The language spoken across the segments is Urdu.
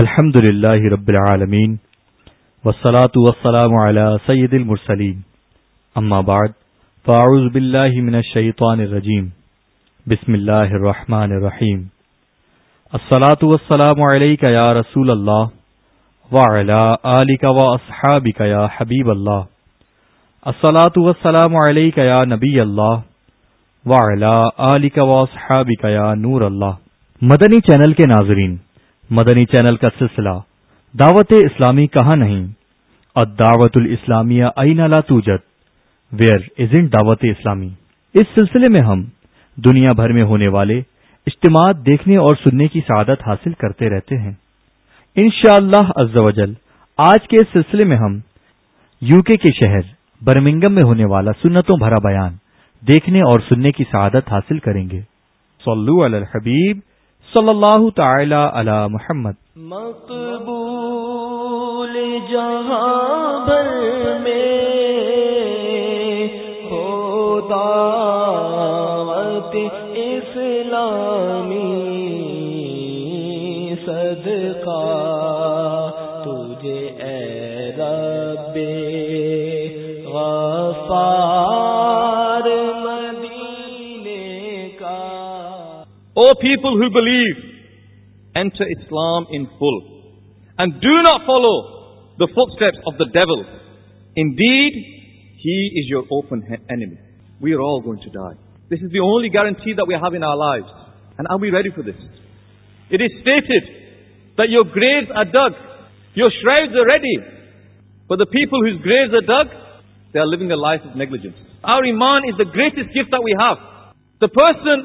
الحمد للہ رب العالمین وسلاۃ وسلام اما بعد فاعوذ عماب من بل شعیۃ بسم اللہ الصلاة والسلام وسلام علیہ رسول اللہ حبقیا حبیب اللہ السلاۃ وسلام علیہ نبی اللہ ولیبیا نور اللہ مدنی چینل کے ناظرین مدنی چینل کا سلسلہ دعوت اسلامی کہاں نہیں اور دعوت اسلامی اس سلسلے میں ہم دنیا بھر میں ہونے والے اجتماع دیکھنے اور سننے کی سعادت حاصل کرتے رہتے ہیں شاء اللہ آج کے اس سلسلے میں ہم یو کے کے شہر برمنگم میں ہونے والا سنتوں بھرا بیان دیکھنے اور سننے کی سعادت حاصل کریں گے صلو علی الحبیب صلی اللہ تعالی علی محمد مقبول جہاں میں O people who believe, enter Islam in full, and do not follow the footsteps of the devil. Indeed, he is your open enemy. We are all going to die. This is the only guarantee that we have in our lives. And are we ready for this? It is stated that your graves are dug, your shrouds are ready. But the people whose graves are dug, they are living a life of negligence. Our Iman is the greatest gift that we have. The person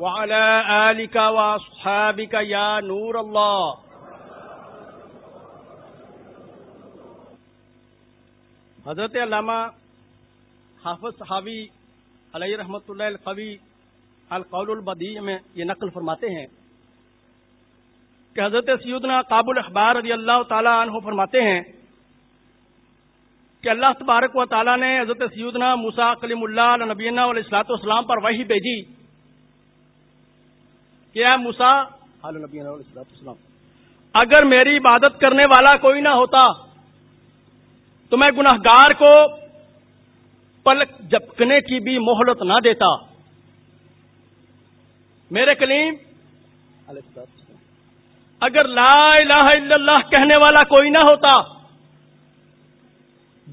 وعلى آلك وأصحابك يا نور الله حضرت علامہ حافظ صحابی علیہ رحمۃ اللہ القوی القول البدی میں یہ نقل فرماتے ہیں کہ حضرت سیدنا قابل اخبار رضی اللہ تعالیٰ عنہ فرماتے ہیں کہ اللہ تبارک و تعالیٰ نے حضرت سیدنا مساقلیم اللہ نبینہ علیہ السلاۃ والسلام پر وہی بھیجی اگر میری عبادت کرنے والا کوئی نہ ہوتا تو میں گناہ گار کو پلک جپکنے کی بھی مہلت نہ دیتا میرے کلیم اگر لا الہ الا اللہ کہنے والا کوئی نہ ہوتا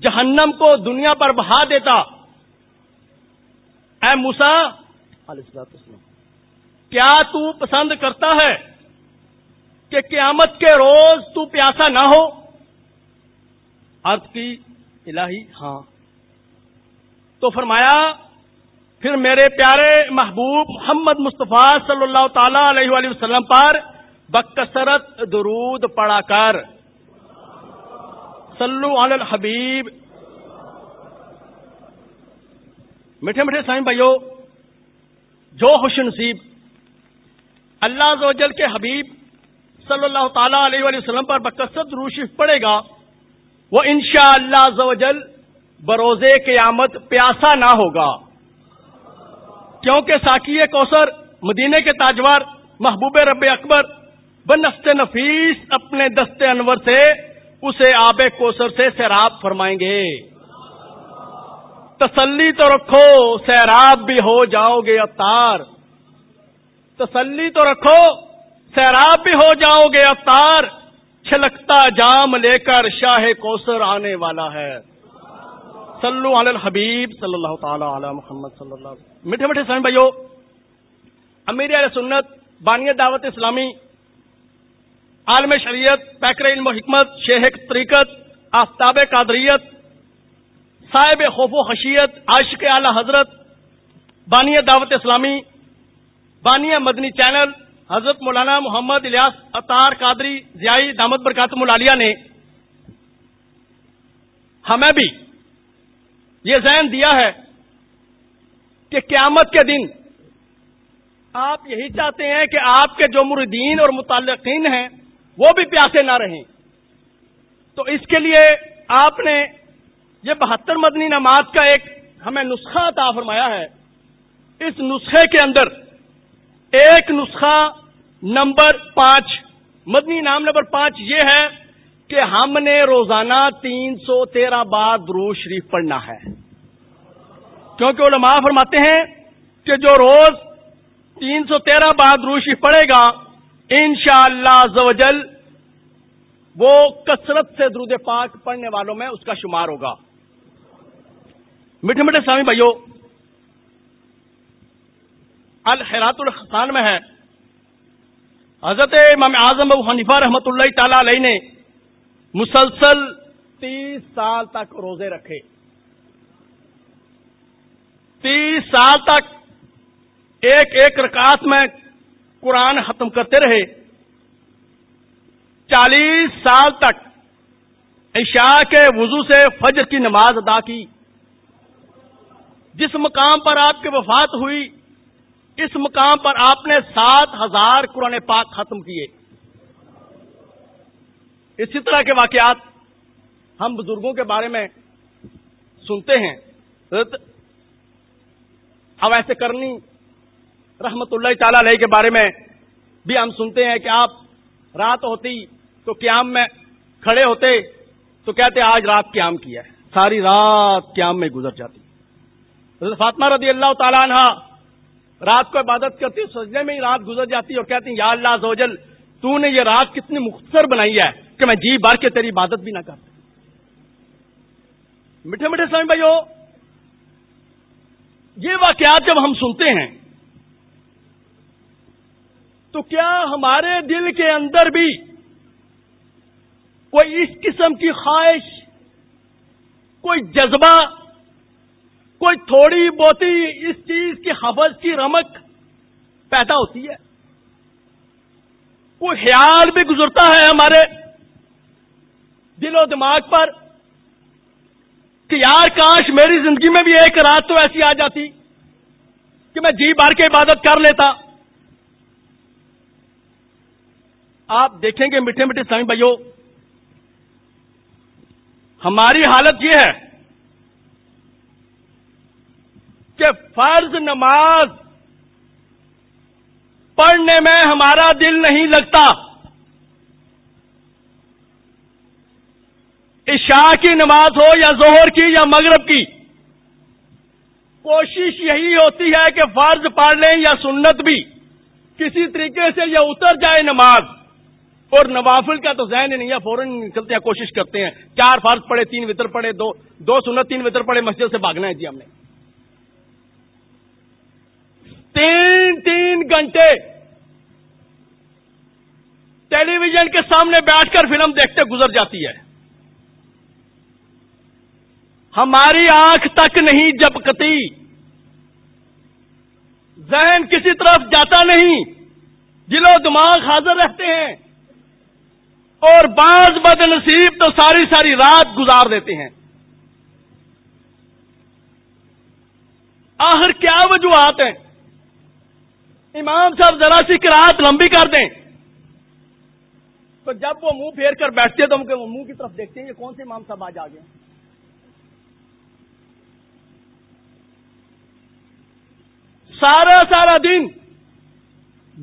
جہنم کو دنیا پر بہا دیتا اے موسا علیہ السلام کیا تو پسند کرتا ہے کہ قیامت کے روز تو پیاسا نہ ہو ارتھ کی الہی ہاں تو فرمایا پھر میرے پیارے محبوب محمد مصطفیٰ صلی اللہ تعالی علیہ وآلہ وسلم پر بکثرت درود پڑا کر سلو الحبیب میٹھے میٹھے سائن بھائیو جو خوش نصیب اللہ زوجل کے حبیب صلی اللہ تعالی علیہ وآلہ وسلم پر بکثرت روشف پڑے گا وہ انشاء شاء اللہ زوجل بروز بروزے پیاسا نہ ہوگا کیونکہ ساکی کوسر مدینے کے تاجور محبوب رب اکبر بنفس نفیس اپنے دستے انور سے اسے آب سے سیراب فرمائیں گے تسلی تو رکھو سیراب بھی ہو جاؤ گے اتار تسلی تو رکھو سیراب بھی ہو جاؤ گے افطار چھلکتا جام لے کر شاہ کوسر آنے والا ہے سلو علی الحبیب صلی اللہ تعالی علی محمد صلی اللہ میٹھے میٹھے سن بھائیو امیر علیہ سنت بانی دعوت اسلامی عالم شریعت پیکر علم و حکمت شیخ طریقت آفتاب قادریت صاحب خوف و خشیت عاشق اعلی حضرت بانی دعوت اسلامی بانیا مدنی چینل حضرت مولانا محمد الیاس اطار قادری دامت دامد برکات نے ہمیں بھی یہ ذہن دیا ہے کہ قیامت کے دن آپ یہی چاہتے ہیں کہ آپ کے جو مردین اور متعلقین ہیں وہ بھی پیاسے نہ رہیں تو اس کے لیے آپ نے یہ بہتر مدنی نماز کا ایک ہمیں نسخہ تا فرمایا ہے اس نسخے کے اندر ایک نسخہ نمبر پانچ مدنی نام نمبر پانچ یہ ہے کہ ہم نے روزانہ تین سو تیرہ بار درو شریف پڑھنا ہے کیونکہ علماء فرماتے ہیں کہ جو روز تین سو تیرہ بہادرو شریف پڑے گا ان شاء اللہ زوجل وہ کثرت سے درود پاک پڑھنے والوں میں اس کا شمار ہوگا میٹھے میٹھے سامی بھائیو الحرات الخان میں ہے حضرت امام اعظم ابو حنیفہ رحمت اللہ تعالی علیہ نے مسلسل تیس سال تک روزے رکھے تیس سال تک ایک ایک رکاس میں قرآن ختم کرتے رہے چالیس سال تک عشاء کے وضو سے فجر کی نماز ادا کی جس مقام پر آپ کی وفات ہوئی اس مقام پر آپ نے سات ہزار قرآن پاک ختم کیے اسی طرح کے واقعات ہم بزرگوں کے بارے میں سنتے ہیں اب ایسے کرنی رحمت اللہ تعالی علیہ کے بارے میں بھی ہم سنتے ہیں کہ آپ رات ہوتی تو قیام میں کھڑے ہوتے تو کہتے آج رات قیام کیا ہے ساری رات قیام میں گزر جاتی فاطمہ رضی اللہ تعالیٰ عنہ رات کو عبادت کرتی ہوں سجدے میں ہی رات گزر جاتی ہے اور کہتی یا اللہ زوجل تو نے یہ رات کتنی مختصر بنائی ہے کہ میں جی بار کے تیری عبادت بھی نہ میٹھے میٹھے بھائی یہ واقعات جب ہم سنتے ہیں تو کیا ہمارے دل کے اندر بھی کوئی اس قسم کی خواہش کوئی جذبہ کوئی تھوڑی بہت اس چیز کی حفظ کی رمک پیدا ہوتی ہے کوئی خیال بھی گزرتا ہے ہمارے دل و دماغ پر کہ یار کاش میری زندگی میں بھی ایک رات تو ایسی آ جاتی کہ میں جی بھر کے عبادت کر لیتا آپ دیکھیں گے میٹھے میٹھے سائیں بھائیوں ہماری حالت یہ ہے کہ فرض نماز پڑھنے میں ہمارا دل نہیں لگتا عشاء کی نماز ہو یا زہر کی یا مغرب کی کوشش یہی ہوتی ہے کہ فرض پڑھ لیں یا سنت بھی کسی طریقے سے یہ اتر جائے نماز اور نوافل کا تو ذہن نہیں ہے فوراً نکلتے ہیں کوشش کرتے ہیں چار فرض پڑے تین وطر پڑے دو دو سنت تین وطر پڑے مسجد سے بھاگنا ہے جی ہم نے تین تین گھنٹے ٹیلی ویژن کے سامنے بیٹھ کر فلم دیکھتے گزر جاتی ہے ہماری آنکھ تک نہیں جبکتی ذہن کسی طرف جاتا نہیں دل و دماغ حاضر رہتے ہیں اور بعض بد نصیب تو ساری ساری رات گزار دیتے ہیں آخر کیا وجوہات ہیں امام صاحب ذرا سی کراط لمبی کر دیں تو جب وہ منہ پھیر کر بیٹھتے تو ہم منہ کی طرف دیکھتے ہیں یہ کون سے امام صاحب آج آ گئے سارا سارا دن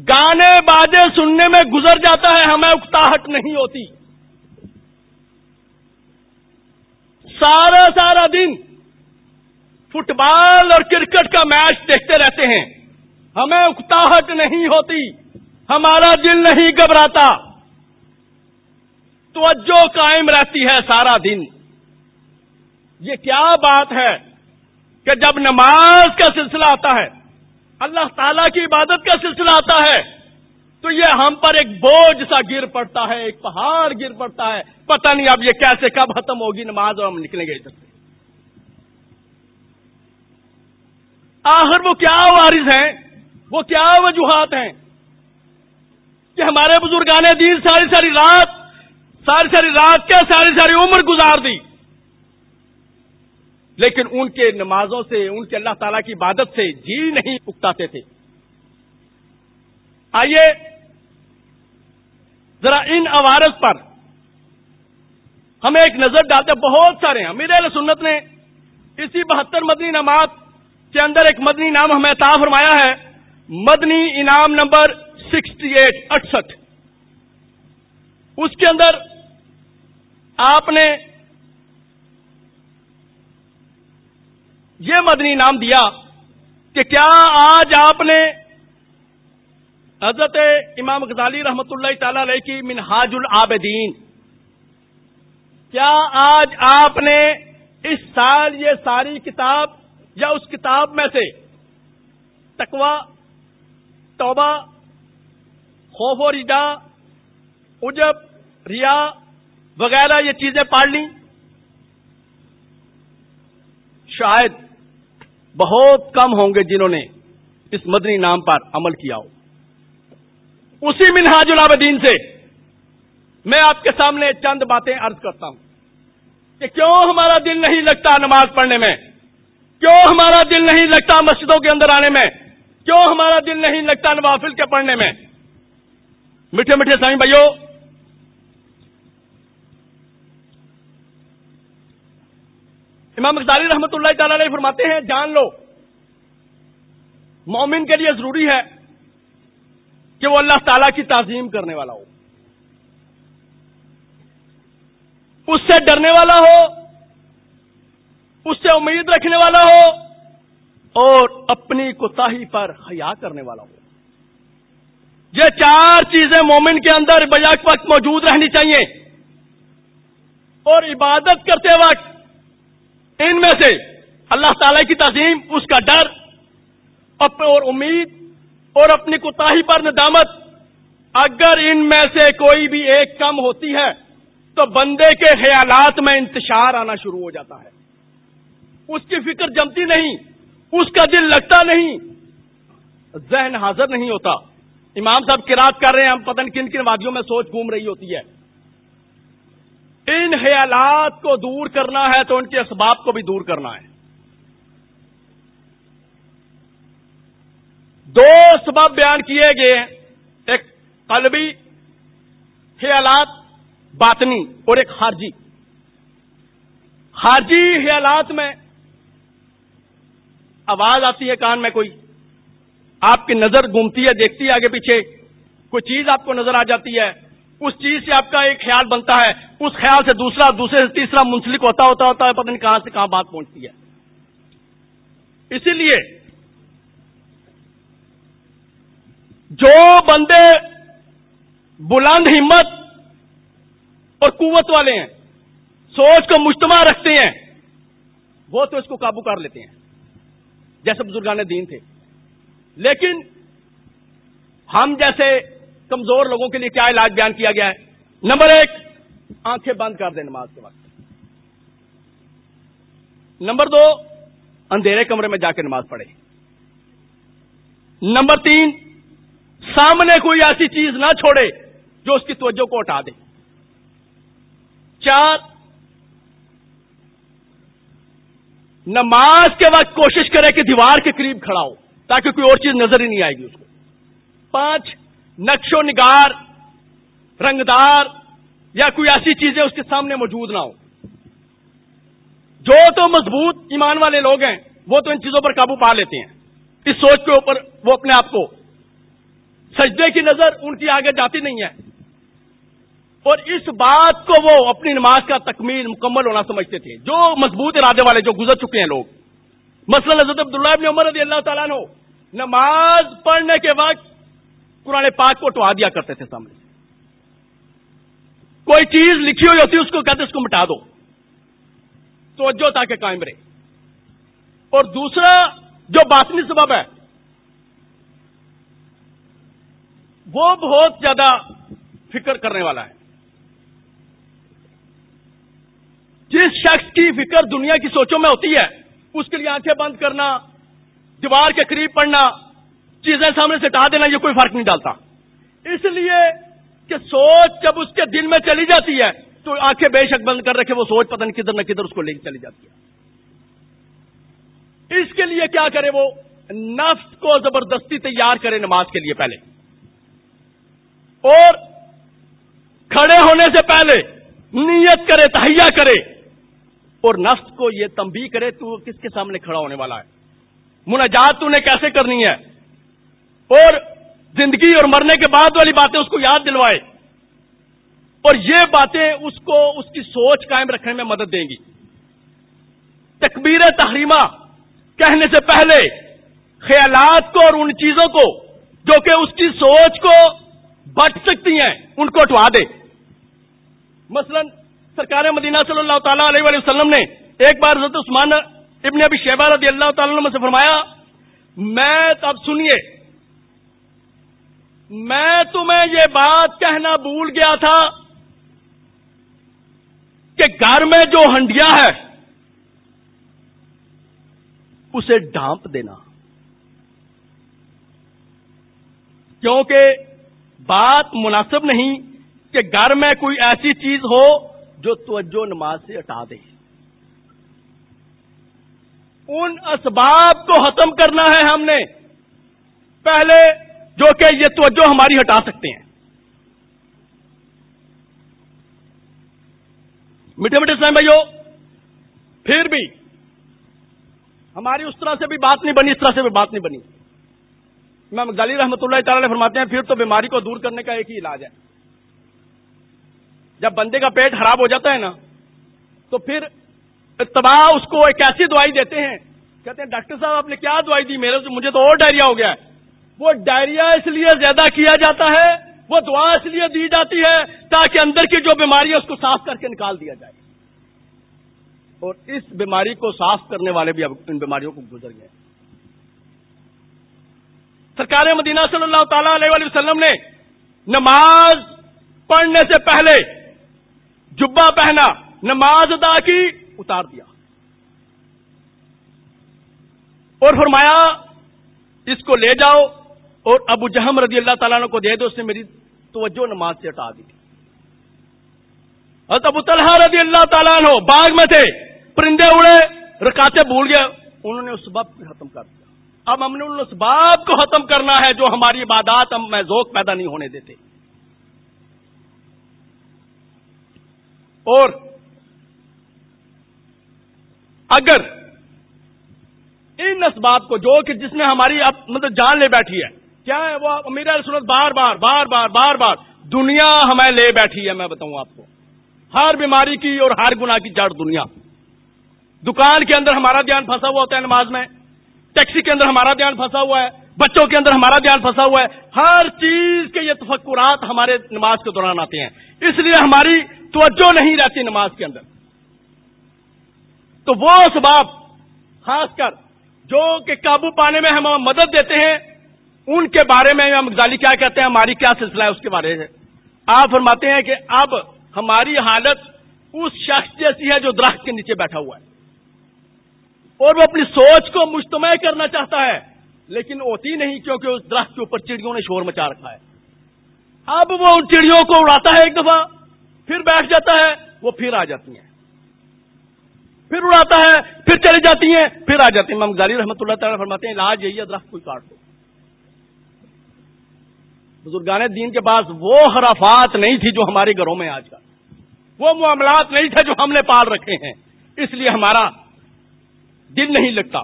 گانے بازے سننے میں گزر جاتا ہے ہمیں اکتاحٹ نہیں ہوتی سارا سارا دن فٹ بال اور کرکٹ کا میچ دیکھتے رہتے ہیں ہمیں اکتاہٹ نہیں ہوتی ہمارا دل نہیں گھبراتا تو جو رہتی ہے سارا دن یہ کیا بات ہے کہ جب نماز کا سلسلہ آتا ہے اللہ تعالی کی عبادت کا سلسلہ آتا ہے تو یہ ہم پر ایک بوجھ سا گر پڑتا ہے ایک پہاڑ گر پڑتا ہے پتہ نہیں اب یہ کیسے کب ختم ہوگی نماز اور ہم نکلیں گے سے آخر وہ کیا وارث ہیں وہ کیا وجوہات ہیں کہ ہمارے بزرگان دین ساری ساری رات ساری ساری رات کیا ساری ساری عمر گزار دی لیکن ان کے نمازوں سے ان کے اللہ تعالی کی عبادت سے جی نہیں اکتاتے تھے آئیے ذرا ان عوارض پر ہمیں ایک نظر ڈالتے بہت سارے امیر علیہ سنت نے اسی بہتر مدنی نماز کے اندر ایک مدنی نام ہمیں تا فرمایا ہے مدنی انعام نمبر سکسٹی ایٹ اڑسٹھ اس کے اندر آپ نے یہ مدنی انعام دیا کہ کیا آج آپ نے حضرت امام غزالی رحمت اللہ تعالی علیہ کی منہاج العابدین کیا آج آپ نے اس سال یہ ساری کتاب یا اس کتاب میں سے تکوا توبہ خوف و رجا اجب ریا وغیرہ یہ چیزیں پاڑ لیں شاید بہت کم ہوں گے جنہوں نے اس مدنی نام پر عمل کیا ہو اسی منہاج العابدین سے میں آپ کے سامنے چند باتیں ارض کرتا ہوں کہ کیوں ہمارا دل نہیں لگتا نماز پڑھنے میں کیوں ہمارا دل نہیں لگتا مسجدوں کے اندر آنے میں کیوں ہمارا دل نہیں لگتا نوافل کے پڑھنے میں میٹھے میٹھے سائیں بھائیو امام اقداری رحمت اللہ تعالی علیہ فرماتے ہیں جان لو مومن کے لیے ضروری ہے کہ وہ اللہ تعالی کی تعظیم کرنے والا ہو اس سے ڈرنے والا ہو اس سے امید رکھنے والا ہو اور اپنی کوتاہی پر حیا کرنے والا ہو یہ چار چیزیں مومن کے اندر بیاک وقت موجود رہنی چاہیے اور عبادت کرتے وقت ان میں سے اللہ تعالی کی تعظیم اس کا ڈر اور امید اور اپنی کوتا پر ندامت اگر ان میں سے کوئی بھی ایک کم ہوتی ہے تو بندے کے خیالات میں انتشار آنا شروع ہو جاتا ہے اس کی فکر جمتی نہیں اس کا دل لگتا نہیں ذہن حاضر نہیں ہوتا امام صاحب کراط کر رہے ہیں ہم پتن کن کن وادیوں میں سوچ گھوم رہی ہوتی ہے ان حیالات کو دور کرنا ہے تو ان کے اسباب کو بھی دور کرنا ہے دو اسباب بیان کیے گئے ہیں ایک قلبی حیالات باطنی اور ایک خارجی خارجی حیالات میں آواز آتی ہے کان میں کوئی آپ کی نظر گھومتی ہے دیکھتی ہے آگے پیچھے کوئی چیز آپ کو نظر آ جاتی ہے اس چیز سے آپ کا ایک خیال بنتا ہے اس خیال سے دوسرا دوسرے سے تیسرا منسلک ہوتا ہوتا ہوتا ہے پتہ نہیں کہاں سے کہاں بات پہنچتی ہے اسی لیے جو بندے بلند ہمت اور قوت والے ہیں سوچ کو مجتمع رکھتے ہیں وہ تو اس کو قابو کر لیتے ہیں جیسے بزرگان دین تھے لیکن ہم جیسے کمزور لوگوں کے لیے کیا علاج بیان کیا گیا ہے نمبر ایک آنکھیں بند کر دیں نماز کے وقت نمبر دو اندھیرے کمرے میں جا کے نماز پڑھیں نمبر تین سامنے کوئی ایسی چیز نہ چھوڑے جو اس کی توجہ کو ہٹا دے چار نماز کے وقت کوشش کرے کہ دیوار کے قریب کھڑا ہو تاکہ کوئی اور چیز نظر ہی نہیں آئے گی اس کو پانچ نقش و نگار رنگدار یا کوئی ایسی چیزیں اس کے سامنے موجود نہ ہو جو تو مضبوط ایمان والے لوگ ہیں وہ تو ان چیزوں پر قابو پا لیتے ہیں اس سوچ کے اوپر وہ اپنے آپ کو سجدے کی نظر ان کی آگے جاتی نہیں ہے اور اس بات کو وہ اپنی نماز کا تکمیل مکمل ہونا سمجھتے تھے جو مضبوط ارادے والے جو گزر چکے ہیں لوگ مثلا حضرت عبداللہ ابن عمر رضی اللہ تعالیٰ نے نماز پڑھنے کے وقت قرآن پاک کو ٹوا دیا کرتے تھے سامنے کوئی چیز لکھی ہوئی ہوتی اس کو کہتے اس کو مٹا دو توجہ تاکہ قائم رہے اور دوسرا جو باسمی سبب ہے وہ بہت زیادہ فکر کرنے والا ہے جس شخص کی فکر دنیا کی سوچوں میں ہوتی ہے اس کے لیے آنکھیں بند کرنا دیوار کے قریب پڑنا چیزیں سامنے سے سٹا دینا یہ کوئی فرق نہیں ڈالتا اس لیے کہ سوچ جب اس کے دن میں چلی جاتی ہے تو آنکھیں بے شک بند کر رکھے وہ سوچ پتہ نہیں کدھر نہ کدھر اس کو لے کے چلی جاتی ہے اس کے لیے کیا کرے وہ نفس کو زبردستی تیار کرے نماز کے لیے پہلے اور کھڑے ہونے سے پہلے نیت کرے تہیا کرے اور نفس کو یہ تمبی کرے تو کس کے سامنے کھڑا ہونے والا ہے مناجات تو نے کیسے کرنی ہے اور زندگی اور مرنے کے بعد والی باتیں اس کو یاد دلوائے اور یہ باتیں اس کو اس کی سوچ قائم رکھنے میں مدد دیں گی تکبیر تحریمہ کہنے سے پہلے خیالات کو اور ان چیزوں کو جو کہ اس کی سوچ کو بٹ سکتی ہیں ان کو ہٹوا دے مثلاً سرکار مدینہ صلی اللہ تعالیٰ علیہ وآلہ وسلم نے ایک بار حضرت عثمان ابن ابھی رضی اللہ تعالیٰ نے سے فرمایا میں اب سنیے میں تمہیں یہ بات کہنا بھول گیا تھا کہ گھر میں جو ہنڈیا ہے اسے ڈانپ دینا کیونکہ بات مناسب نہیں کہ گھر میں کوئی ایسی چیز ہو جو توجہ نماز سے ہٹا دے ان اسباب کو ختم کرنا ہے ہم نے پہلے جو کہ یہ توجہ ہماری ہٹا سکتے ہیں میٹھے میٹھے سمے بھائیو پھر بھی ہماری اس طرح سے بھی بات نہیں بنی اس طرح سے بھی بات نہیں بنی میں غالی رحمت اللہ تعالیٰ نے فرماتے ہیں پھر تو بیماری کو دور کرنے کا ایک ہی علاج ہے جب بندے کا پیٹ خراب ہو جاتا ہے نا تو پھر اتباع اس کو ایک ایسی دوائی دیتے ہیں کہتے ہیں ڈاکٹر صاحب آپ نے کیا دوائی دی میرے مجھے تو اور ڈائریا ہو گیا ہے وہ ڈائریا اس لیے زیادہ کیا جاتا ہے وہ دعا اس لیے دی جاتی ہے تاکہ اندر کی جو بیماری ہے اس کو صاف کر کے نکال دیا جائے اور اس بیماری کو صاف کرنے والے بھی اب ان بیماریوں کو گزر گئے سرکار مدینہ صلی اللہ تعالی علیہ وسلم نے نماز پڑھنے سے پہلے جبا پہنا نماز ادا کی اتار دیا اور فرمایا اس کو لے جاؤ اور ابو جہم رضی اللہ تعالیٰ کو دے دو اس نے میری توجہ نماز سے ہٹا دی تھی ابو طلحہ رضی اللہ تعالیٰ باغ میں تھے پرندے اڑے رکاتے بھول گئے انہوں نے اس باب کو ختم کر دیا اب ہم نے ان سباب کو ختم کرنا ہے جو ہماری عبادات ہم میں ذوق پیدا نہیں ہونے دیتے اور اگر ان اسباب کو جو کہ جس نے ہماری اب مطلب جان لے بیٹھی ہے کیا ہے وہ میرا سنت بار بار بار بار بار بار دنیا ہمیں لے بیٹھی ہے میں بتاؤں آپ کو ہر بیماری کی اور ہر گناہ کی جڑ دنیا دکان کے اندر ہمارا دھیان پھنسا ہوا ہوتا ہے نماز میں ٹیکسی کے اندر ہمارا دھیان پھنسا ہوا ہے بچوں کے اندر ہمارا دھیان پھنسا ہوا ہے ہر چیز کے یہ تفکرات ہمارے نماز کے دوران آتے ہیں اس لیے ہماری توجہ نہیں رہتی نماز کے اندر تو وہ اسباب خاص کر جو کہ قابو پانے میں ہم مدد دیتے ہیں ان کے بارے میں غزالی کیا کہتے ہیں ہماری کیا سلسلہ ہے اس کے بارے میں آپ فرماتے ہیں کہ اب ہماری حالت اس شخص جیسی ہے جو درخت کے نیچے بیٹھا ہوا ہے اور وہ اپنی سوچ کو مجتمع کرنا چاہتا ہے لیکن ہوتی نہیں کیونکہ اس درخت کے اوپر چڑیوں نے شور مچا رکھا ہے اب وہ ان چڑیوں کو اڑاتا ہے ایک دفعہ پھر بیٹھ جاتا ہے وہ پھر آ جاتی ہیں پھر اڑاتا ہے پھر چلی جاتی ہیں پھر آ جاتی ہیں امام غزالی رحمۃ اللہ تعالیٰ فرماتے ہیں یہی ہے درخت کوئی کاٹ دو بزرگان دین کے پاس وہ حرافات نہیں تھی جو ہمارے گھروں میں آج کل وہ معاملات نہیں تھے جو ہم نے پال رکھے ہیں اس لیے ہمارا دل نہیں لگتا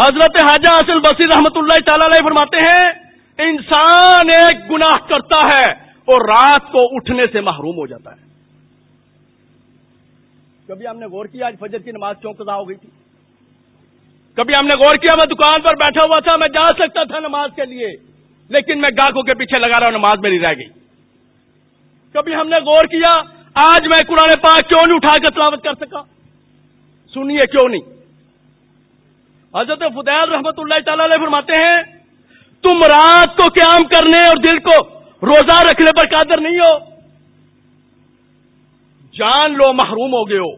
حضرت حاجہ اصل بصیر رحمت اللہ تعالی علیہ فرماتے ہیں انسان ایک گناہ کرتا ہے اور رات کو اٹھنے سے محروم ہو جاتا ہے کبھی ہم نے غور کیا آج فجر کی نماز کیوں کتا ہو گئی تھی کبھی ہم نے غور کیا میں دکان پر بیٹھا ہوا تھا میں جا سکتا تھا نماز کے لیے لیکن میں گاہکوں کے پیچھے لگا رہا ہوں نماز میری رہ گئی کبھی ہم نے غور کیا آج میں قرآن پاک کیوں نہیں اٹھا کے تلاوت کر سکا سنیے کیوں نہیں حضرت فدیل رحمت اللہ تعالی علیہ فرماتے ہیں تم رات کو قیام کرنے اور دل کو روزہ رکھنے پر قادر نہیں ہو جان لو محروم ہو گئے ہو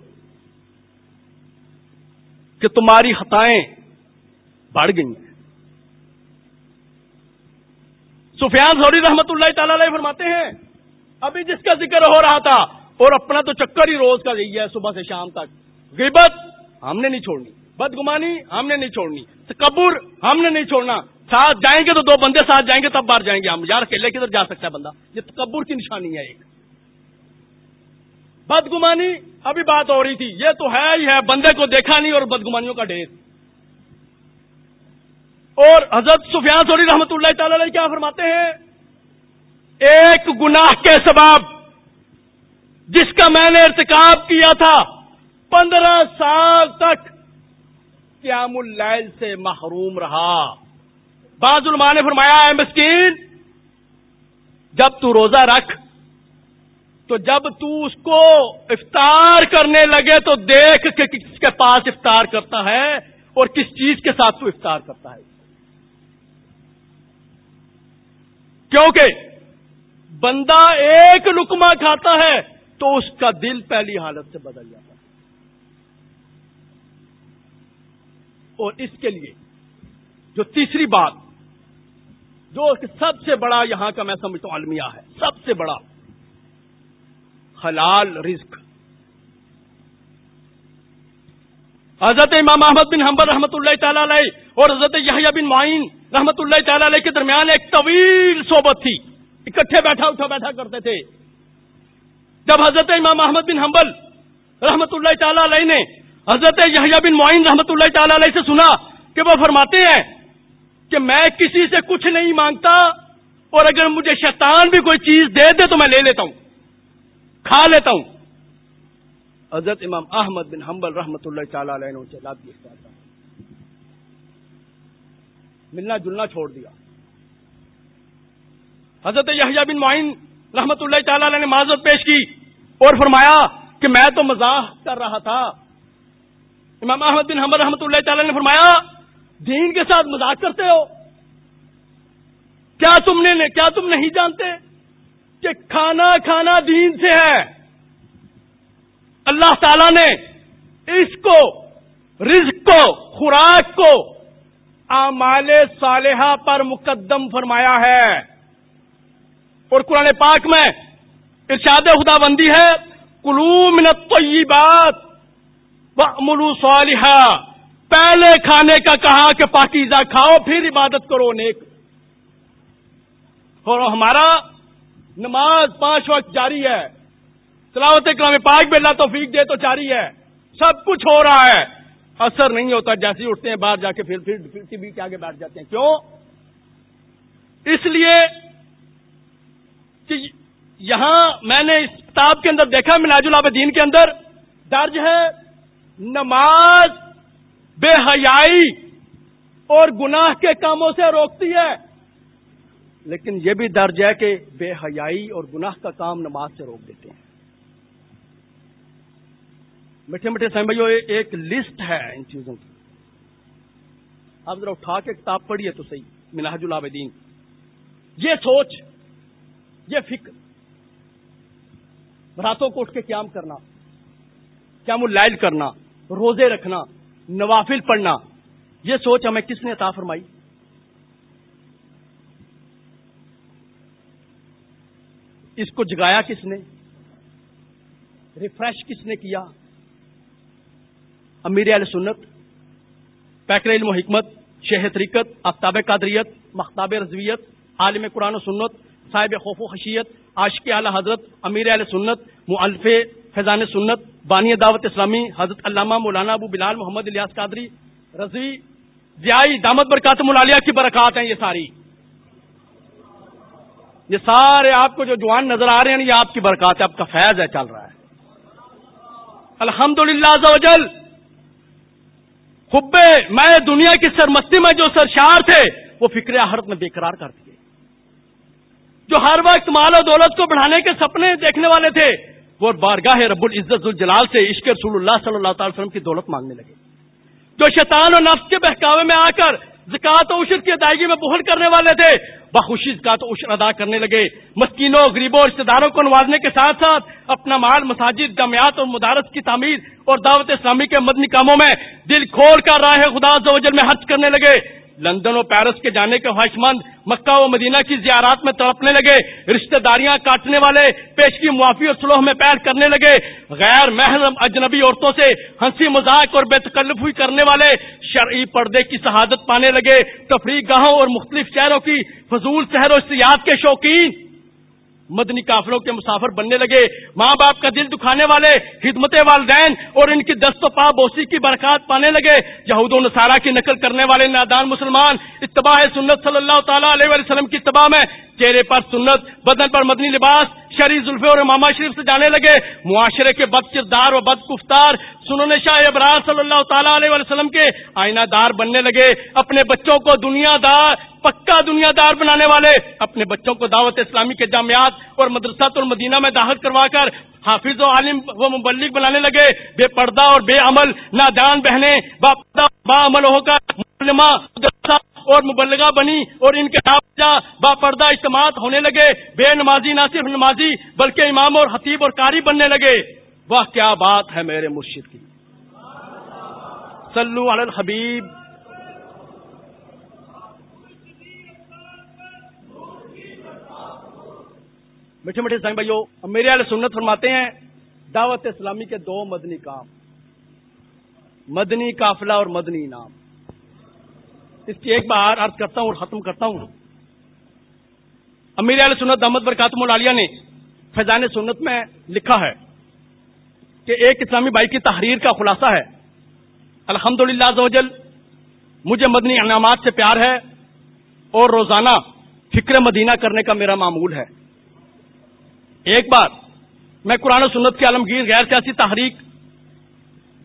کہ تمہاری خطائیں بڑھ گئی ہیں سفیان سوری رحمت اللہ تعالی علیہ فرماتے ہیں ابھی جس کا ذکر ہو رہا تھا اور اپنا تو چکر ہی روز کا ہے صبح سے شام تک غیبت ہم نے نہیں چھوڑنی بدگمانی ہم نے نہیں چھوڑنی تکبر ہم نے نہیں چھوڑنا ساتھ جائیں گے تو دو بندے ساتھ جائیں گے تب باہر جائیں گے ہم یار اکیلے کدھر جا سکتا ہے بندہ یہ تکبر کی نشانی ہے ایک بدگمانی ابھی بات ہو رہی تھی یہ تو ہے ہی ہے بندے کو دیکھا نہیں اور بدگمانیوں کا ڈھیر اور حضرت سفیان سوری رحمت اللہ تعالی علیہ کیا فرماتے ہیں ایک گناہ کے سباب جس کا میں نے ارتکاب کیا تھا پندرہ سال تک قیام اللیل سے محروم رہا بعض علماء نے فرمایا اے مسکین جب تو روزہ رکھ تو جب تو اس کو افطار کرنے لگے تو دیکھ کہ کس کے پاس افطار کرتا ہے اور کس چیز کے ساتھ تو افطار کرتا ہے کیونکہ بندہ ایک لکما کھاتا ہے تو اس کا دل پہلی حالت سے بدل جاتا ہے اور اس کے لیے جو تیسری بات جو سب سے بڑا یہاں کا میں سمجھتا ہوں المیہ ہے سب سے بڑا حلال رزق حضرت امام احمد بن حمبر رحمت اللہ تعالی علیہ اور حضرت یحییٰ بن معین رحمت اللہ تعالی علیہ کے درمیان ایک طویل صحبت تھی اکٹھے بیٹھا اٹھا بیٹھا کرتے تھے جب حضرت امام احمد بن حمبل رحمت اللہ تعالی علیہ نے حضرت یحییٰ بن معین رحمت اللہ تعالی علیہ سے سنا کہ وہ فرماتے ہیں کہ میں کسی سے کچھ نہیں مانگتا اور اگر مجھے شیطان بھی کوئی چیز دے دے تو میں لے لیتا ہوں کھا لیتا ہوں حضرت امام احمد بن حنبل رحمت اللہ تعالی علیہ نے ملنا جلنا چھوڑ دیا حضرت یحییٰ بن معین رحمۃ اللہ تعالی علیہ نے معذرت پیش کی اور فرمایا کہ میں تو مزاح کر رہا تھا امام احمد بن حمد رحمۃ اللہ تعالی نے فرمایا دین کے ساتھ مذاق کرتے ہو کیا تم نے کیا تم نہیں جانتے کہ کھانا کھانا دین سے ہے اللہ تعالی نے اس کو رزق کو خوراک کو آمال صالحہ پر مقدم فرمایا ہے اور قرآن پاک میں ارشاد خدا بندی ہے کلو منت تو بات ملو صالحہ پہلے کھانے کا کہا کہ پاکیزہ کھاؤ پھر عبادت کرو نیک اور ہمارا نماز پانچ وقت جاری ہے تلاوت کلام پاک بھی اللہ توفیق دے تو جاری ہے سب کچھ ہو رہا ہے اثر نہیں ہوتا جیسے ہی اٹھتے ہیں باہر جا کے پھر پھر بھی کے آگے بیٹھ جاتے ہیں کیوں اس لیے کہ یہاں میں نے اس کتاب کے اندر دیکھا مناج العابدین کے اندر درج ہے نماز بے حیائی اور گناہ کے کاموں سے روکتی ہے لیکن یہ بھی درج ہے کہ بے حیائی اور گناہ کا کام نماز سے روک دیتے ہیں میٹھے میٹھے سہم بھائی ایک لسٹ ہے ان چیزوں کی آپ ذرا اٹھا کے کتاب پڑھیے تو صحیح مناج العابدین یہ سوچ یہ فکر راتوں کو اٹھ کے قیام کرنا کیا ملائل کرنا روزے رکھنا نوافل پڑھنا یہ سوچ ہمیں کس نے عطا فرمائی اس کو جگایا کس نے ریفریش کس نے کیا امیر علیہ سنت پیکر علم و حکمت شہ طریقت آفتاب قادریت مختاب رضویت عالم قرآن و سنت صاحب خوف و خشیت عاشق اعلی حضرت امیر علیہ سنت مؤلف فیضان سنت بانی دعوت اسلامی حضرت علامہ مولانا ابو بلال محمد الیاس قادری رضی زیائی دامت برکات ملالیہ کی برکات ہیں یہ ساری یہ سارے آپ کو جو جوان نظر آ رہے ہیں یہ آپ کی برکات ہے آپ کا فیض ہے چل رہا ہے الحمد للہ خبے میں دنیا کی سرمستی میں جو سرشار تھے وہ فکر حرت میں بےقرار کر دیے جو ہر وقت مال و دولت کو بڑھانے کے سپنے دیکھنے والے تھے وہ بارگاہ رب العزت الجلال سے عشق رسول اللہ صلی اللہ تعالی وسلم کی دولت مانگنے لگے جو شیطان اور نفس کے بہکاوے میں آ کر زکات و عشر کی ادائیگی میں بہل کرنے والے تھے بخوشی زکات و عشر ادا کرنے لگے مسکینوں غریبوں رشتے داروں کو نوازنے کے ساتھ ساتھ اپنا مال مساجد جامعات اور مدارس کی تعمیر اور دعوت اسلامی کے مدنی کاموں میں دل کھول کر راہ خدا زوجل میں حج کرنے لگے لندن اور پیرس کے جانے کے خواہش مند مکہ و مدینہ کی زیارات میں تڑپنے لگے رشتہ داریاں کاٹنے والے پیش کی معافی اور سلوح میں پیر کرنے لگے غیر محرم اجنبی عورتوں سے ہنسی مذاق اور بے تکلف ہوئی کرنے والے شرعی پردے کی شہادت پانے لگے تفریح گاہوں اور مختلف شہروں کی فضول شہر و سیاحت کے شوقین مدنی کافلوں کے مسافر بننے لگے ماں باپ کا دل دکھانے والے خدمت والدین اور ان کی دست و پا بوسی کی برکات پانے لگے یہود و نصارہ کی نقل کرنے والے نادان مسلمان اتباع سنت صلی اللہ تعالیٰ علیہ وسلم کی اتباع میں چہرے پر سنت بدن پر مدنی لباس شریف زلفے اور ماما شریف سے جانے لگے معاشرے کے بد کردار و بد گفتار سنون شاہ ابراز صلی اللہ تعالیٰ علیہ وسلم کے آئینہ دار بننے لگے اپنے بچوں کو دنیا دار پکا دنیا دار بنانے والے اپنے بچوں کو دعوت اسلامی کے جامعات اور مدرسات اور مدینہ میں داخل کروا کر حافظ و عالم و مبلک بنانے لگے بے پردہ اور بے عمل نادان بہنیں بہنے با پردہ با عمل ہو کر مدرسہ اور مبلغہ بنی اور ان کے با پردہ اجتماعات ہونے لگے بے نمازی نہ صرف نمازی بلکہ امام اور حتیب اور قاری بننے لگے واہ کیا بات ہے میرے مرشد کی سلو الحبیب میٹھے میٹھے سائن بھائی میرے والے سنت فرماتے ہیں دعوت اسلامی کے دو مدنی کام مدنی قافلہ اور مدنی انعام اس کی ایک بار عرض کرتا ہوں اور ختم کرتا ہوں امیر علیہ سنت احمد برکاتم العالیہ نے فیضان سنت میں لکھا ہے کہ ایک اسلامی بھائی کی تحریر کا خلاصہ ہے الحمد للہ مجھے مدنی انعامات سے پیار ہے اور روزانہ فکر مدینہ کرنے کا میرا معمول ہے ایک بار میں قرآن و سنت کی عالمگیر غیر سیاسی تحریک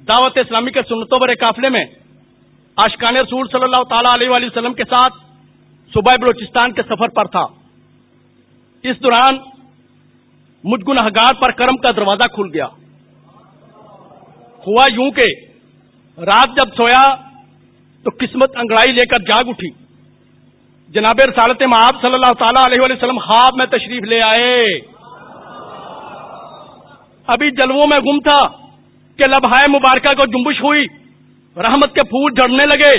دعوت اسلامی کے سنتوں پر قافلے میں آشکان رسول صلی اللہ تعالی علیہ وآلہ وسلم کے ساتھ صوبۂ بلوچستان کے سفر پر تھا اس دوران مجھ گنہگار پر کرم کا دروازہ کھل گیا ہوا یوں کہ رات جب سویا تو قسمت انگڑائی لے کر جاگ اٹھی جناب رسالت ماب صلی اللہ تعالی علیہ وآلہ وسلم خواب میں تشریف لے آئے ابھی جلووں میں گم تھا کہ لبھائے مبارکہ کو جنبش ہوئی رحمت کے پھول جڑنے لگے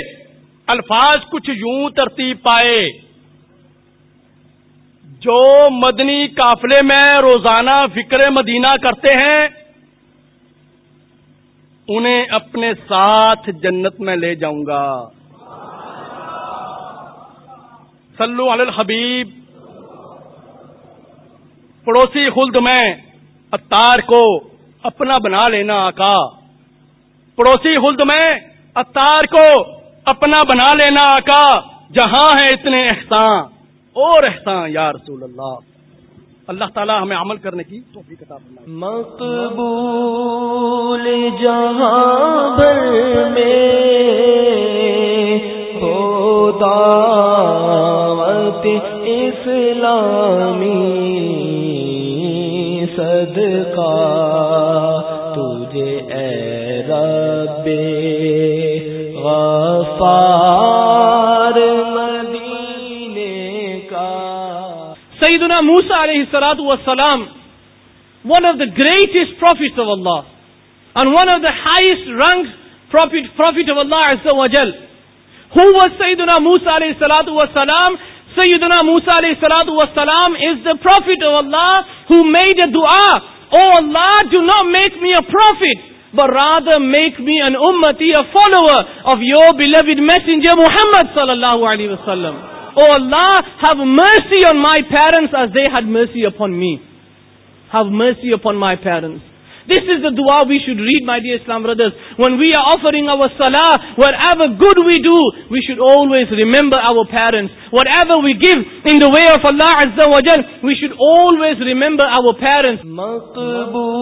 الفاظ کچھ یوں ترتیب پائے جو مدنی کافلے میں روزانہ فکر مدینہ کرتے ہیں انہیں اپنے ساتھ جنت میں لے جاؤں گا سلو الحبیب پڑوسی خلد میں اتار کو اپنا بنا لینا آقا پڑوسی خلد میں اتار کو اپنا بنا لینا آقا جہاں ہے اتنے احسان اور احسان یا رسول اللہ اللہ تعالیٰ ہمیں عمل کرنے کی تو میں ہو دعوت اسلامی صدقہ تجھے اے رب غفار مدینے کا سیدنا موسا علیہ رہے سلاد سلام one of the greatest prophet and one of the highest rank prophet وزل ہونا علیہ سلاد وسلام سید مس علاد وسلام از دا پروفیٹ اللہ او اللہ صلی اللہ علیہ وسلم اپن مائی پیئرنس This is the dua we should read, my dear Islam brothers. When we are offering our salah, whatever good we do, we should always remember our parents. Whatever we give in the way of Allah Azza wa Jal, we should always remember our parents.